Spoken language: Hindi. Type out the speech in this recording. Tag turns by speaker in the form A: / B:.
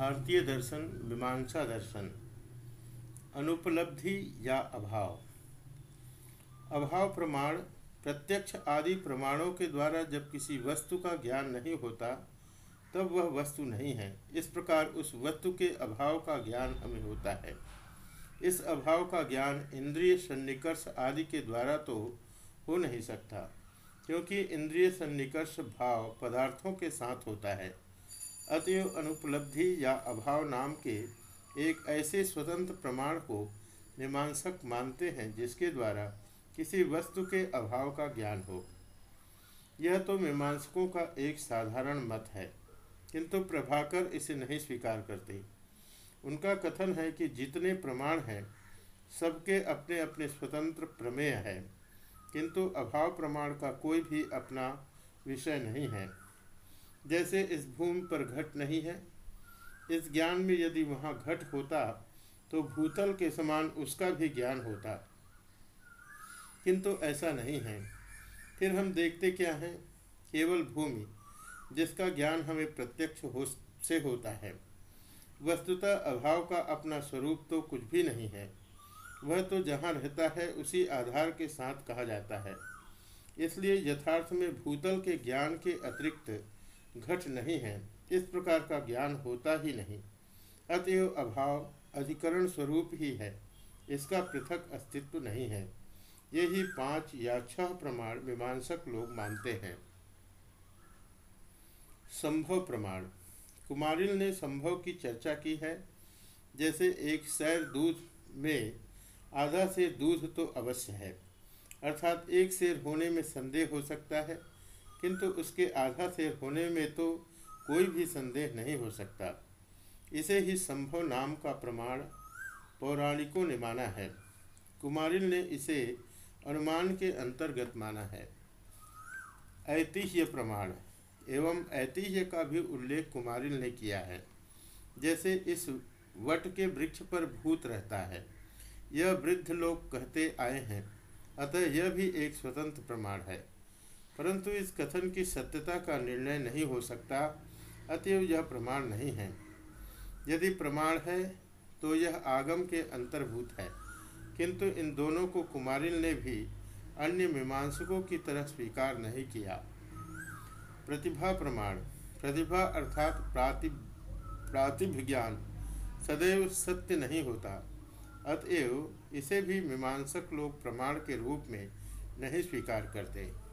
A: भारतीय दर्शन, मीमांसा दर्शन, अनुपलब्धि या अभाव। अभाव प्रमाण, प्रत्यक्ष आदि प्रमाणों के द्वारा जब किसी वस्तु का ज्ञान नहीं होता, तब वह वस्तु नहीं है। इस प्रकार उस वस्तु के अभाव का ज्ञान हमें होता है। इस अभाव का ज्ञान इंद्रिय सन्निकर्ष आदि के द्वारा तो हो नहीं सकता, क्योंकि इंद्रिय सन्निकर्ष भाव पदार्थों के साथ होता है। अतएव अनुपलब्धि या अभाव नाम के एक ऐसे स्वतंत्र प्रमाण को मीमांसक मानते हैं, जिसके द्वारा किसी वस्तु के अभाव का ज्ञान हो। यह तो मीमांसकों का एक साधारण मत है, किंतु प्रभाकर इसे नहीं स्वीकार करते। उनका कथन है कि जितने प्रमाण हैं, सबके अपने अपने स्वतंत्र प्रमेय है, किंतु अभाव प्रमाण का कोई भी अपना विषय नहीं है। जैसे इस भूमि पर घट नहीं है, इस ज्ञान में यदि वहाँ घट होता तो भूतल के समान उसका भी ज्ञान होता। किंतु ऐसा नहीं है। फिर हम देखते क्या है? केवल भूमि, जिसका ज्ञान हमें प्रत्यक्ष हो, से होता है। वस्तुतः अभाव का अपना स्वरूप तो कुछ भी नहीं है। वह तो जहाँ रहता है, उसी आधार के साथ कहा जाता है। इसलिए यथार्थ में भूतल के ज्ञान के अतिरिक्त घट नहीं है, इस प्रकार का ज्ञान होता ही नहीं। अतएव अभाव अधिकरण स्वरूप ही है, इसका पृथक अस्तित्व नहीं है। यही पाँच या छह प्रमाण मीमांसक लोग मानते हैं। संभव प्रमाण। कुमारिल ने संभव की चर्चा की है। जैसे एक सैर दूध में आधा से दूध तो अवश्य है, अर्थात एक शेर होने में संदेह हो सकता है। किंतु उसके आधा से होने में तो कोई भी संदेह नहीं हो सकता। इसे ही संभव नाम का प्रमाण पौराणिकों ने माना है। कुमारिल ने इसे अनुमान के अंतर्गत माना है। ऐतिह्य प्रमाण एवं ऐतिह्य का भी उल्लेख कुमारिल ने किया है। जैसे इस वट के वृक्ष पर भूत रहता है, यह वृद्ध लोग कहते आए हैं, अतः यह भी एक स्वतंत्र प्रमाण है। परंतु इस कथन की सत्यता का निर्णय नहीं हो सकता, अतएव यह प्रमाण नहीं है। यदि प्रमाण है तो यह आगम के अंतर्भूत है। किंतु इन दोनों को कुमारिल ने भी अन्य मीमांसकों की तरह स्वीकार नहीं किया। प्रतिभा प्रमाण, प्रतिभा अर्थात प्राति, प्रातिभिज्ञान सदैव सत्य नहीं होता। अतएव इसे भी मीमांसक लोग प्रमाण के रूप में नहीं स्वीकार करते।